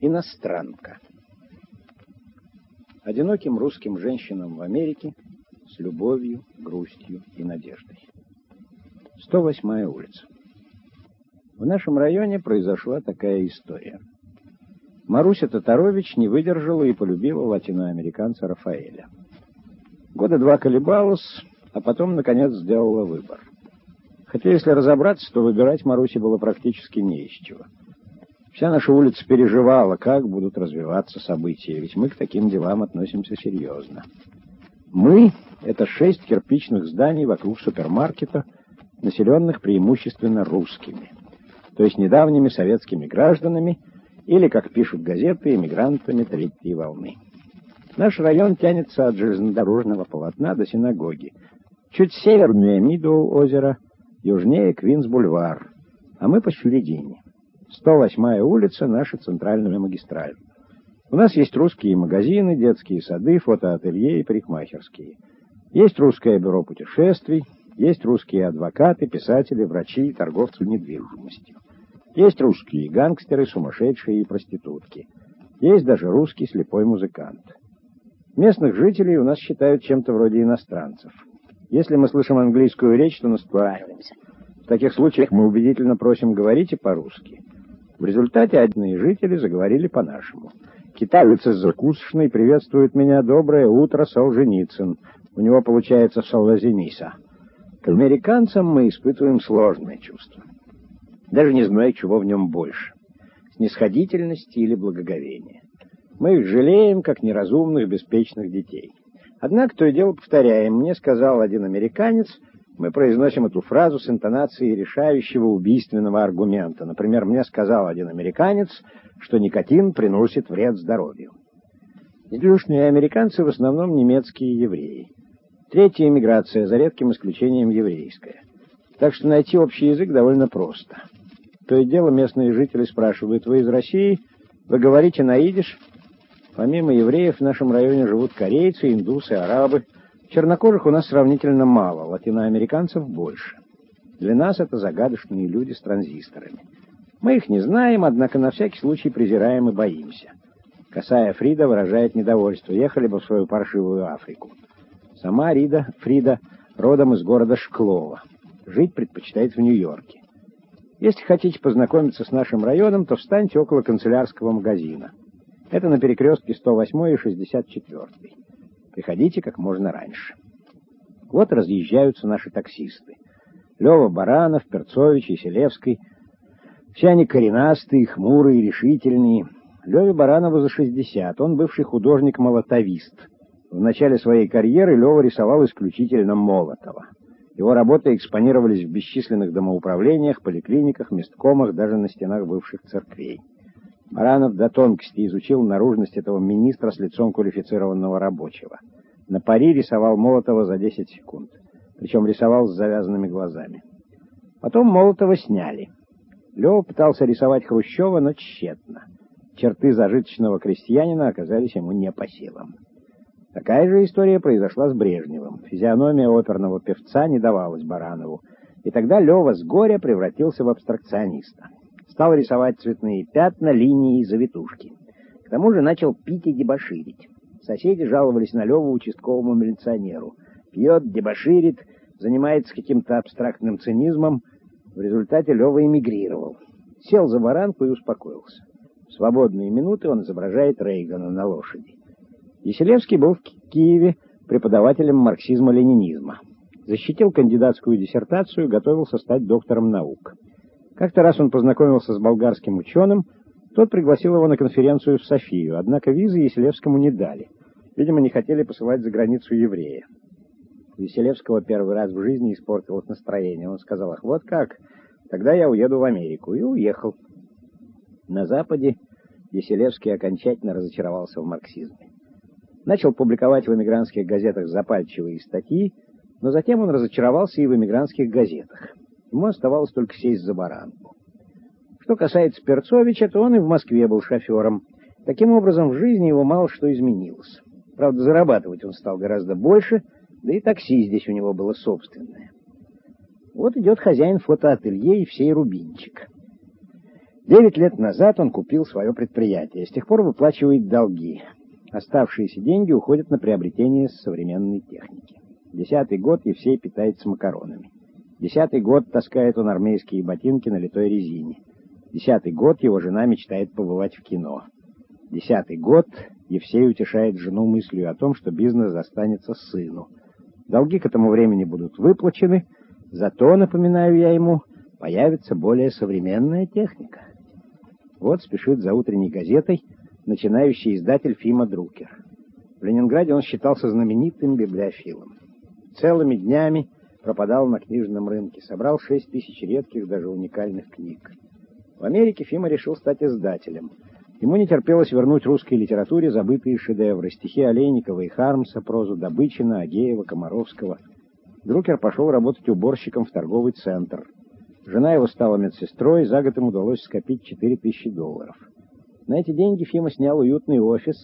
Иностранка. Одиноким русским женщинам в Америке с любовью, грустью и надеждой. 108-я улица. В нашем районе произошла такая история. Маруся Татарович не выдержала и полюбила латиноамериканца Рафаэля. Года два колебалась, а потом, наконец, сделала выбор. Хотя, если разобраться, то выбирать Марусе было практически не из чего. Вся наша улица переживала, как будут развиваться события, ведь мы к таким делам относимся серьезно. Мы — это шесть кирпичных зданий вокруг супермаркета, населенных преимущественно русскими, то есть недавними советскими гражданами или, как пишут газеты, эмигрантами третьей волны. Наш район тянется от железнодорожного полотна до синагоги. Чуть севернее Мидоу озера, южнее Квинс-бульвар, а мы посередине. 108-я улица — наша центральная магистраль. У нас есть русские магазины, детские сады, фотоателье и парикмахерские. Есть русское бюро путешествий, есть русские адвокаты, писатели, врачи, торговцы недвижимостью. Есть русские гангстеры, сумасшедшие и проститутки. Есть даже русский слепой музыкант. Местных жителей у нас считают чем-то вроде иностранцев. Если мы слышим английскую речь, то настраиваемся. В таких случаях мы убедительно просим говорите по-русски. В результате одни жители заговорили по-нашему. Китаец из закусочной приветствует меня «Доброе утро, Солженицын». У него получается «Солозениса». К американцам мы испытываем сложное чувство. Даже не зная, чего в нем больше — снисходительности или благоговения. Мы их жалеем, как неразумных, беспечных детей. Однако то и дело повторяем. Мне сказал один американец — мы произносим эту фразу с интонацией решающего убийственного аргумента. Например, мне сказал один американец, что никотин приносит вред здоровью. Излишние американцы в основном немецкие евреи. Третья эмиграция, за редким исключением еврейская. Так что найти общий язык довольно просто. То и дело местные жители спрашивают, вы из России? Вы говорите на идиш? Помимо евреев в нашем районе живут корейцы, индусы, арабы – Чернокожих у нас сравнительно мало, латиноамериканцев больше. Для нас это загадочные люди с транзисторами. Мы их не знаем, однако на всякий случай презираем и боимся. Косая Фрида выражает недовольство. Ехали бы в свою паршивую Африку. Сама Рида, Фрида, родом из города Шклова. Жить предпочитает в Нью-Йорке. Если хотите познакомиться с нашим районом, то встаньте около канцелярского магазина. Это на перекрестке 108 и 64. Приходите как можно раньше. Вот разъезжаются наши таксисты. Лева Баранов, Перцович Селевский. Все они коренастые, хмурые, решительные. Леве Баранову за 60. Он бывший художник-молотовист. В начале своей карьеры Лева рисовал исключительно Молотова. Его работы экспонировались в бесчисленных домоуправлениях, поликлиниках, месткомах, даже на стенах бывших церквей. Баранов до тонкости изучил наружность этого министра с лицом квалифицированного рабочего. На пари рисовал Молотова за 10 секунд. Причем рисовал с завязанными глазами. Потом Молотова сняли. Лева пытался рисовать Хрущева, но тщетно. Черты зажиточного крестьянина оказались ему не по силам. Такая же история произошла с Брежневым. Физиономия оперного певца не давалась Баранову. И тогда Лева с горя превратился в абстракциониста стал рисовать цветные пятна, линии и завитушки. К тому же начал пить и дебоширить. Соседи жаловались на Леву участковому милиционеру. Пьет, дебоширит, занимается каким-то абстрактным цинизмом. В результате Лева эмигрировал. Сел за баранку и успокоился. В свободные минуты он изображает Рейгана на лошади. Еселевский был в Киеве преподавателем марксизма-ленинизма. Защитил кандидатскую диссертацию, готовился стать доктором наук. Как-то раз он познакомился с болгарским ученым, тот пригласил его на конференцию в Софию, однако визы Еселевскому не дали. Видимо, не хотели посылать за границу еврея. У Еселевского первый раз в жизни испортилось настроение. Он сказал, ах, вот как, тогда я уеду в Америку. И уехал. На Западе Еселевский окончательно разочаровался в марксизме. Начал публиковать в эмигрантских газетах запальчивые статьи, но затем он разочаровался и в эмигрантских газетах. Ему оставалось только сесть за баранку. Что касается Перцовича, то он и в Москве был шофером. Таким образом, в жизни его мало что изменилось. Правда, зарабатывать он стал гораздо больше, да и такси здесь у него было собственное. Вот идет хозяин фотоателье и всей Рубинчик. Девять лет назад он купил свое предприятие. С тех пор выплачивает долги. Оставшиеся деньги уходят на приобретение современной техники. Десятый год Евсей питается макаронами. Десятый год таскает он армейские ботинки на литой резине. Десятый год его жена мечтает побывать в кино. Десятый год Евсей утешает жену мыслью о том, что бизнес останется сыну. Долги к этому времени будут выплачены, зато, напоминаю я ему, появится более современная техника. Вот спешит за утренней газетой начинающий издатель Фима Друкер. В Ленинграде он считался знаменитым библиофилом. Целыми днями пропадал на книжном рынке, собрал шесть тысяч редких, даже уникальных книг. В Америке Фима решил стать издателем. Ему не терпелось вернуть русской литературе забытые шедевры, стихи Олейникова и Хармса, прозу Добычина, Агеева, Комаровского. Друкер пошел работать уборщиком в торговый центр. Жена его стала медсестрой, за год им удалось скопить 4000 долларов. На эти деньги Фима снял уютный офис,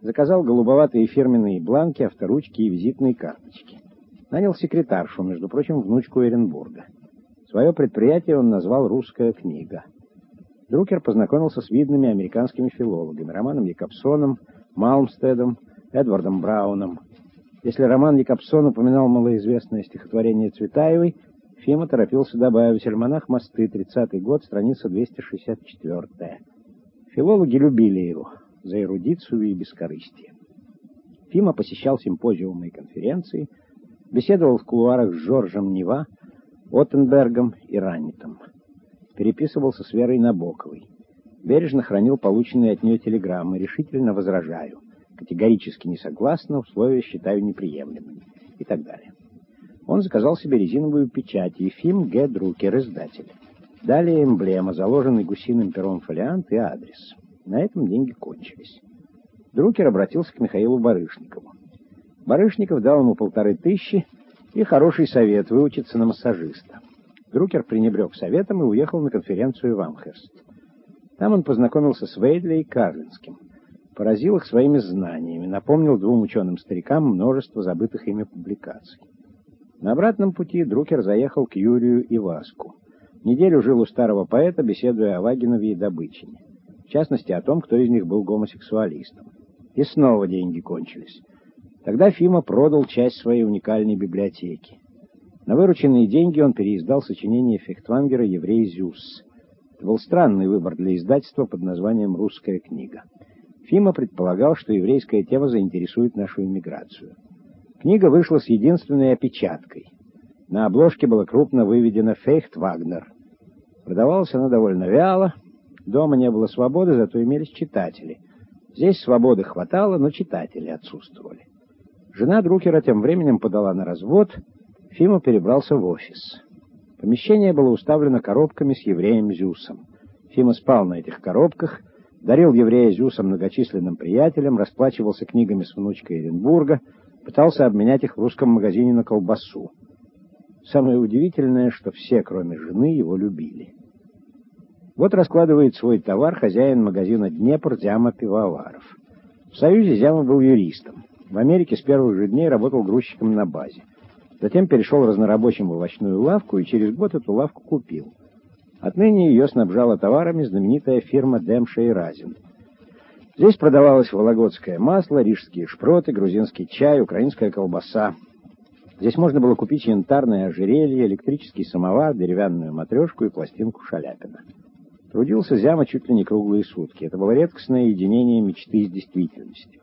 заказал голубоватые фирменные бланки, авторучки и визитные карточки. Нанял секретаршу, между прочим, внучку Эренбурга. Свое предприятие он назвал «Русская книга». Друкер познакомился с видными американскими филологами Романом Якобсоном, Малмстедом, Эдвардом Брауном. Если Роман Якобсон упоминал малоизвестное стихотворение Цветаевой, Фима торопился добавить «Альманах мосты», 30-й год, страница 264 Филологи любили его за эрудицию и бескорыстие. Фима посещал симпозиумы и конференции, беседовал в кулуарах с Жоржем Нева, Оттенбергом и Раннитом. Переписывался с Верой Набоковой. Бережно хранил полученные от нее телеграммы. Решительно возражаю. Категорически не согласна, условия считаю неприемлемыми. И так далее. Он заказал себе резиновую печать Ефим Г. Друкер, издатель. Далее эмблема, заложенный гусиным пером фолиант и адрес. На этом деньги кончились. Друкер обратился к Михаилу Барышникову. Барышников дал ему полторы тысячи и хороший совет выучиться на массажиста. Друкер пренебрег советом и уехал на конференцию в Амхерст. Там он познакомился с Вейдли и Карлинским. Поразил их своими знаниями, напомнил двум ученым-старикам множество забытых ими публикаций. На обратном пути Друкер заехал к Юрию и Васку. Неделю жил у старого поэта, беседуя о Вагинове и Добычине. В частности, о том, кто из них был гомосексуалистом. И снова деньги кончились. Тогда Фима продал часть своей уникальной библиотеки. На вырученные деньги он переиздал сочинение Фехтвангера «Еврей Зюс». Это был странный выбор для издательства под названием «Русская книга». Фима предполагал, что еврейская тема заинтересует нашу иммиграцию. Книга вышла с единственной опечаткой. На обложке было крупно выведено «Фейхт Вагнер», Продавалась она довольно вяло. Дома не было свободы, зато имелись читатели. Здесь свободы хватало, но читатели отсутствовали. Жена Друкера тем временем подала на развод. Фима перебрался в офис. Помещение было уставлено коробками с евреем Зюсом. Фима спал на этих коробках, дарил еврея Зюса многочисленным приятелям, расплачивался книгами с внучкой Эренбурга, пытался обменять их в русском магазине на колбасу. Самое удивительное, что все, кроме жены, его любили. Вот раскладывает свой товар хозяин магазина «Днепр» Зяма Пивоваров. В Союзе Зяма был юристом. В Америке с первых же дней работал грузчиком на базе. Затем перешел разнорабочим в овощную лавку и через год эту лавку купил. Отныне ее снабжала товарами знаменитая фирма Демша и Разин. Здесь продавалось вологодское масло, рижские шпроты, грузинский чай, украинская колбаса. Здесь можно было купить янтарное ожерелье, электрический самовар, деревянную матрешку и пластинку Шаляпина. Трудился Зяма чуть ли не круглые сутки. Это было редкостное единение мечты с действительностью.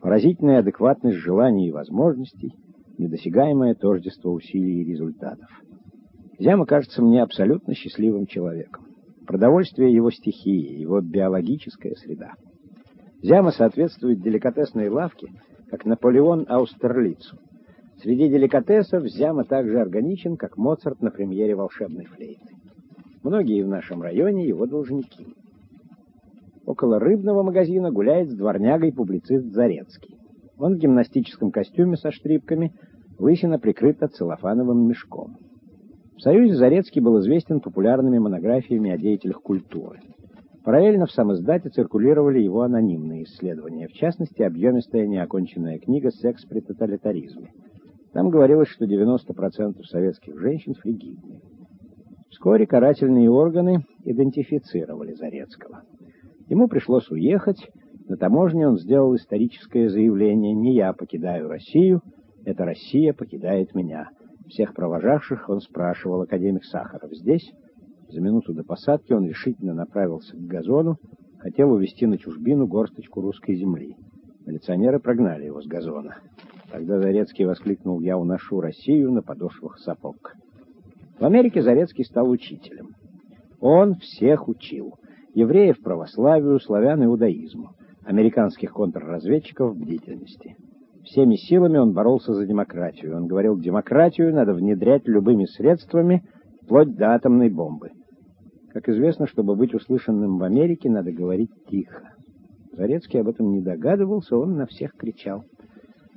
Поразительная адекватность желаний и возможностей, недосягаемое тождество усилий и результатов. Зяма кажется мне абсолютно счастливым человеком. Продовольствие — его стихия, его биологическая среда. Зяма соответствует деликатесной лавке, как Наполеон Аустерлицу. Среди деликатесов Зяма также органичен, как Моцарт на премьере волшебной флейты. Многие в нашем районе его должники. Около рыбного магазина гуляет с дворнягой публицист Зарецкий. Он в гимнастическом костюме со штрипками, лысина прикрыта целлофановым мешком. В Союзе Зарецкий был известен популярными монографиями о деятелях культуры. Параллельно в самоиздате циркулировали его анонимные исследования, в частности, объемистая неоконченная книга «Секс при тоталитаризме». Там говорилось, что 90% советских женщин фригидны. Вскоре карательные органы идентифицировали Зарецкого. Ему пришлось уехать. На таможне он сделал историческое заявление «Не я покидаю Россию, это Россия покидает меня». Всех провожавших он спрашивал, академик Сахаров здесь? За минуту до посадки он решительно направился к газону, хотел увезти на чужбину горсточку русской земли. Милиционеры прогнали его с газона. Тогда Зарецкий воскликнул «Я уношу Россию на подошвах сапог». В Америке Зарецкий стал учителем. Он всех учил. Евреев православию, славян иудаизму, американских контрразведчиков бдительности. Всеми силами он боролся за демократию. Он говорил, демократию надо внедрять любыми средствами, вплоть до атомной бомбы. Как известно, чтобы быть услышанным в Америке, надо говорить тихо. Зарецкий об этом не догадывался, он на всех кричал.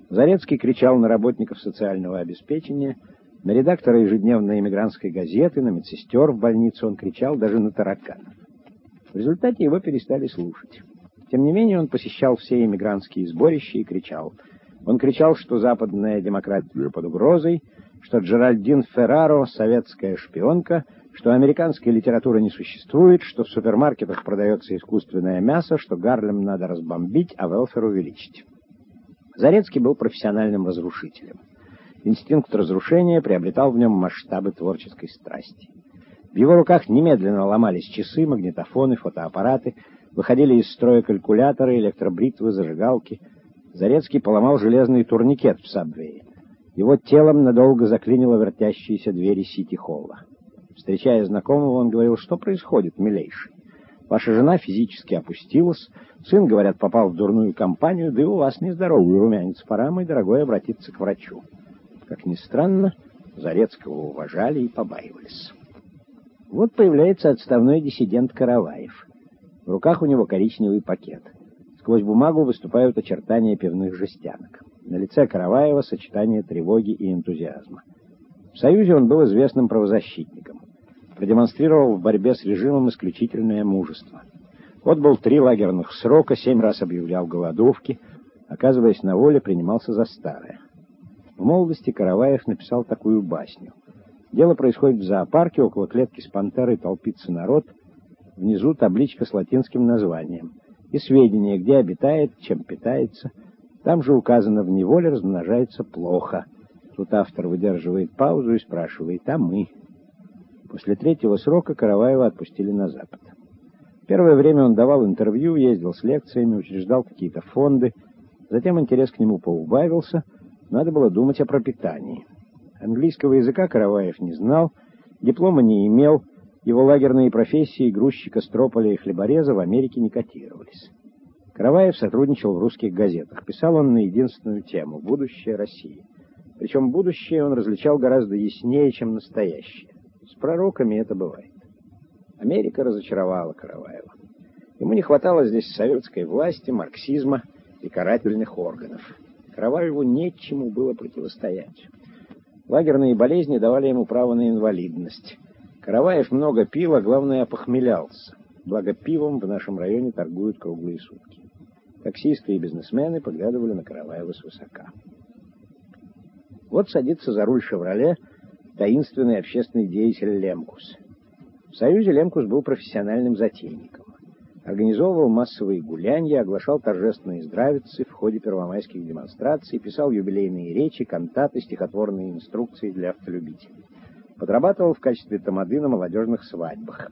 Зарецкий кричал на работников социального обеспечения, на редактора ежедневной эмигрантской газеты, на медсестер в больнице он кричал даже на тараканов. В результате его перестали слушать. Тем не менее, он посещал все эмигрантские сборища и кричал. Он кричал, что западная демократия под угрозой, что Джеральдин Ферраро — советская шпионка, что американской литературы не существует, что в супермаркетах продается искусственное мясо, что Гарлем надо разбомбить, а Велфер увеличить. Зарецкий был профессиональным разрушителем. Инстинкт разрушения приобретал в нем масштабы творческой страсти. В его руках немедленно ломались часы, магнитофоны, фотоаппараты, выходили из строя калькуляторы, электробритвы, зажигалки. Зарецкий поломал железный турникет в сабвее. Его телом надолго заклинило вертящиеся двери Сити-Холла. Встречая знакомого, он говорил, что происходит, милейший. Ваша жена физически опустилась, сын, говорят, попал в дурную компанию, да и у вас нездоровый румянец. Пора, мой дорогой, обратиться к врачу. Как ни странно, Зарецкого уважали и побаивались. Вот появляется отставной диссидент Караваев. В руках у него коричневый пакет. Сквозь бумагу выступают очертания пивных жестянок. На лице Караваева сочетание тревоги и энтузиазма. В Союзе он был известным правозащитником продемонстрировал в борьбе с режимом исключительное мужество. Вот был три лагерных срока, семь раз объявлял голодовки, оказываясь на воле, принимался за старое. В молодости Караваев написал такую басню. Дело происходит в зоопарке, около клетки с пантерой толпится народ, внизу табличка с латинским названием и сведения, где обитает, чем питается. Там же указано, в неволе размножается плохо. Тут автор выдерживает паузу и спрашивает, а мы... После третьего срока Караваева отпустили на Запад. Первое время он давал интервью, ездил с лекциями, учреждал какие-то фонды. Затем интерес к нему поубавился, надо было думать о пропитании. Английского языка Караваев не знал, диплома не имел, его лагерные профессии грузчика, строполя и хлебореза в Америке не котировались. Караваев сотрудничал в русских газетах. Писал он на единственную тему — «Будущее России». Причем будущее он различал гораздо яснее, чем настоящее. С пророками это бывает. Америка разочаровала Караваева. Ему не хватало здесь советской власти, марксизма и карательных органов. Караваеву нечему было противостоять. Лагерные болезни давали ему право на инвалидность. Караваев много пил, а главное, опохмелялся. Благо пивом в нашем районе торгуют круглые сутки. Таксисты и бизнесмены поглядывали на Караваева свысока. Вот садится за руль «Шевроле» таинственный общественный деятель Лемкус. В Союзе Лемкус был профессиональным затейником. Организовывал массовые гулянья, оглашал торжественные здравицы в ходе первомайских демонстраций, писал юбилейные речи, кантаты, стихотворные инструкции для автолюбителей. Подрабатывал в качестве тамады на молодежных свадьбах.